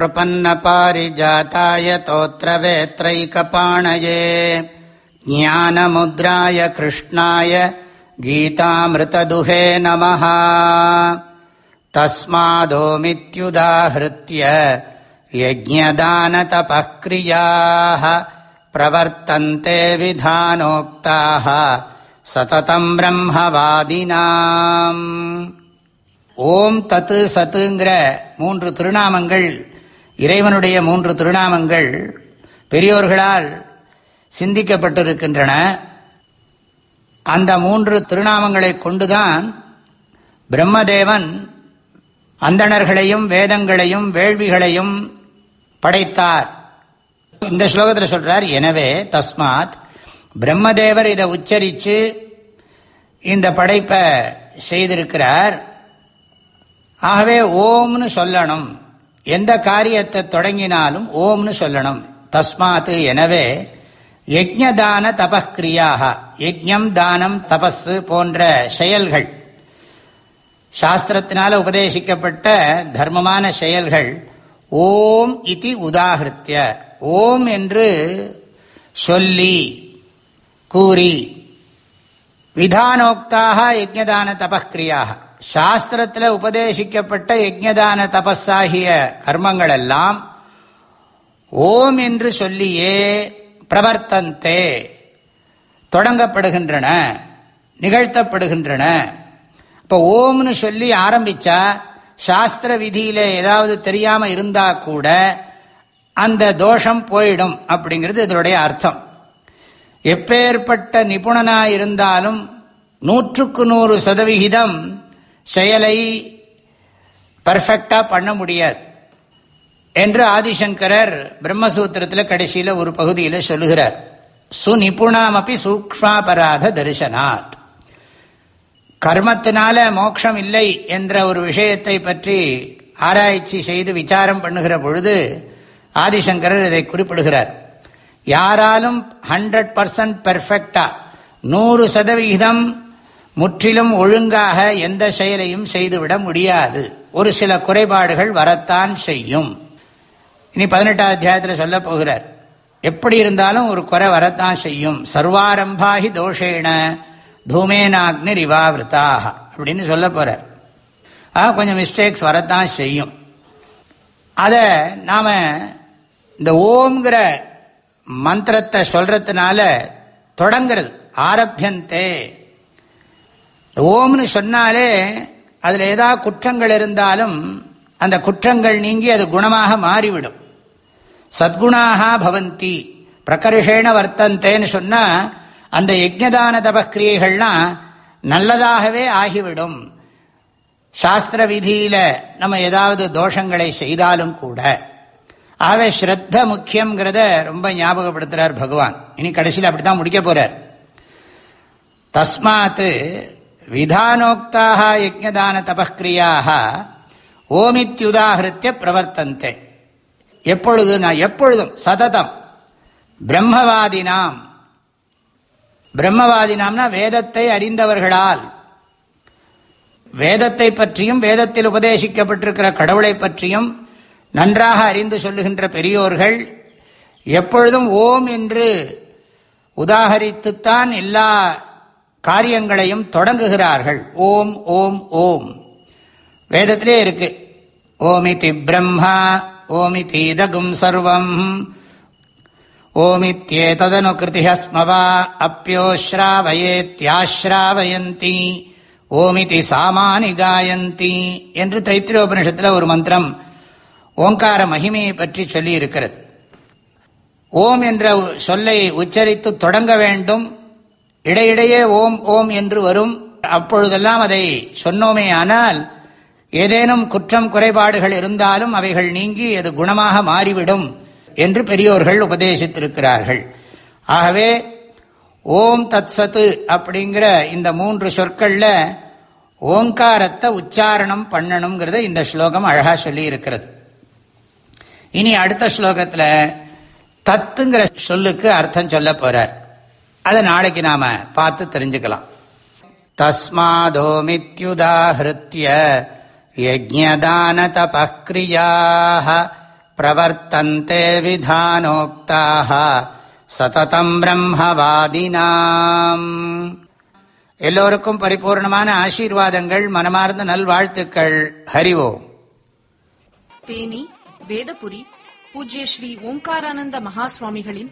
प्रपन्नपारिजाताय तोत्रवेत्रैकपाणये ज्ञानमुद्राय कृष्णाय गीतामृतदुहे नमः तस्मादोमित्युदाहृत्य यज्ञदानतपः क्रियाः प्रवर्तन्ते विधानोक्ताः சததம் பிரம்மவாதினாம் ஓம் தத்து சத்துங்கிற மூன்று திருநாமங்கள் இறைவனுடைய மூன்று திருநாமங்கள் பெரியோர்களால் சிந்திக்கப்பட்டிருக்கின்றன. அந்த மூன்று திருநாமங்களை கொண்டுதான் பிரம்மதேவன் அந்தணர்களையும் வேதங்களையும் வேள்விகளையும் படைத்தார். இந்த ஸ்லோகத்தில் சொல்றார் எனவே தஸ்மாத் பிரம்மதேவர் இதை உச்சரித்து இந்த படைப்பை செய்திருக்கிறார். ஆகவே ஓம்னு சொல்லணும். எந்த காரியத்தை தொடங்கினாலும் ஓம்னு சொல்லணும். தஸ்மாத்து எனவே யஜ்யதான தபக்கிரியாக யஜ்யம் தானம் தபஸ் போன்ற செயல்கள். சாஸ்திரத்தினால உபதேசிக்கப்பட்ட தர்மமான செயல்கள் ஓம் இது உதாகிருத்திய. ஓம் என்று சொல்லி கூறி விதானோக்தாக யஜ்யதான தபக்கிரியாக சாஸ்திரத்தில் உபதேசிக்கப்பட்ட யஜ்யதான தபஸாகிய கர்மங்கள் எல்லாம் ஓம் என்று சொல்லியே பிரவர்த்தந்தே தொடங்கப்படுகின்றன நிகழ்த்தப்படுகின்றன. இப்போ ஓம்னு சொல்லி ஆரம்பித்தா சாஸ்திர விதியில் ஏதாவது தெரியாமல் இருந்தால் கூட அந்த தோஷம் போயிடும் அப்படிங்கிறது இதனுடைய அர்த்தம். எப்பேற்பட்ட நிபுணனாயிருந்தாலும் நூற்றுக்கு நூறு சதவிகிதம் செயலை பர்ஃபெக்டாக பண்ண முடியாது. என்று ஆதிசங்கரர் பிரம்மசூத்திரத்தில் கடைசியில் ஒரு பகுதியில் சொல்லுகிறார். சுநிபுணாமப்பி சூக்மாபராத தரிசனாத். கர்மத்தினால மோட்சம் இல்லை என்ற ஒரு விஷயத்தை பற்றி ஆராய்ச்சி செய்து விசாரம் பண்ணுகிற பொழுது ஆதிசங்கரர் இதை குறிப்பிடுகிறார். யாராலும் ஹண்ட்ரட் பர்சன்ட் பெர்ஃபெக்டா நூறு சதவிகிதம் முற்றிலும் ஒழுங்காக எந்த செயலையும் செய்துவிட முடியாது. ஒரு சில குறைபாடுகள் வரத்தான் செய்யும். இனி பதினெட்டாம் அத்தியாயத்தில் சொல்ல போகிறார். எப்படி இருந்தாலும் ஒரு குறை வரத்தான் செய்யும். சர்வாரம்பாகி தோஷேன தூமேனாக்னி ரிவாவிருத்தாக அப்படின்னு சொல்ல போகிறார் ஆ கொஞ்சம் மிஸ்டேக்ஸ் வரத்தான் செய்யும். அதை நாம் இந்த ஓம்ங்கிற மந்திரத்தை சொல்கிறதுனால தொடங்கிறது. ஆரம்பியந்தே ஓம்னு சொன்னாலே அதில் ஏதாவது குற்றங்கள் இருந்தாலும் அந்த குற்றங்கள் நீங்கி அது குணமாக மாறிவிடும். சத்குணாக பவந்தி பிரகர்ஷேண வர்த்தந்தேன்னு சொன்னால் அந்த யஜ்யதான தபக்கிரியைகள்லாம் நல்லதாகவே ஆகிவிடும். சாஸ்திர விதியில் நம்ம ஏதாவது தோஷங்களை செய்தாலும் கூட. ஆகவே ஸ்ரத்த முக்கியங்கிறத ரொம்ப ஞாபகப்படுத்துறார் பகவான். இனி கடைசியில் அப்படி தான் முடிக்க போகிறார் தஸ்மாத் விதானோக்தாக யஜ்யதான தபக்கிரியாக ஓமித்யுதாகிருத்திய பிரவர்த்தந்தே. எப்பொழுது நான் எப்பொழுதும் சததம். பிரம்மவாதினாம். பிரம்மவாதினாம்னா வேதத்தை அறிந்தவர்களால். வேதத்தை பற்றியும் வேதத்தில் உபதேசிக்கப்பட்டிருக்கிற கடவுளை பற்றியும் நன்றாக அறிந்து சொல்லுகின்ற பெரியோர்கள் எப்பொழுதும் ஓம் என்று உதாகரித்துத்தான் எல்லா காரியங்களையும் தொடங்குகிறார்கள். ஓம் ஓம் ஓம். வேதத்திலே இருக்கு. ஓமிதி பிரம்மா ஓமிதி இதகும் சர்வம். ஓமித்யேதனு கிருதிஹஸ்மவா அப்பியோஸ்ராவயேத்யாஸ்ராவயந்தி ஓமிதி சாமானி காயந்தி என்று தைத்திரோபனிஷத்தில் ஒரு மந்திரம் ஓங்கார மகிமையை பற்றி சொல்லி இருக்கிறது ஓம் என்ற சொல்லை உச்சரித்து தொடங்க வேண்டும். இடையிடையே ஓம் ஓம் என்று வரும். அப்பொழுதெல்லாம் அதை சொன்னோமே ஆனால் ஏதேனும் குற்றம் குறைபாடுகள் இருந்தாலும் அவைகள் நீங்கி அது குணமாக மாறிவிடும் என்று பெரியோர்கள் உபதேசித்திருக்கிறார்கள். ஆகவே ஓம் தத் சத்து அப்படிங்கிற இந்த மூன்று சொற்களில் ஓங்காரத்தை உச்சாரணம் பண்ணணுங்கிறத இந்த ஸ்லோகம் அழகாக சொல்லி இருக்கிறது இனி அடுத்த ஸ்லோகத்தில் தத்துங்கிற சொல்லுக்கு அர்த்தம் சொல்ல போகிறார் அதை நாளைக்கு நாம பார்த்து தெரிஞ்சுக்கலாம். தஸ்மாதோமித்யுதாஹிருத்திய யஜதான தபக்ரியாக பிரவர்த்தந்தே விதானோக்தாக சததம் பிரம்மவாதினாம். எல்லோருக்கும் பரிபூர்ணமான ஆசீர்வாதங்கள் மனமார்ந்த நல்வாழ்த்துக்கள். ஹரிவோம் தேனி வேதபுரி பூஜ்ய ஸ்ரீ ஓம்காரானந்த மகாஸ்வாமிகளின்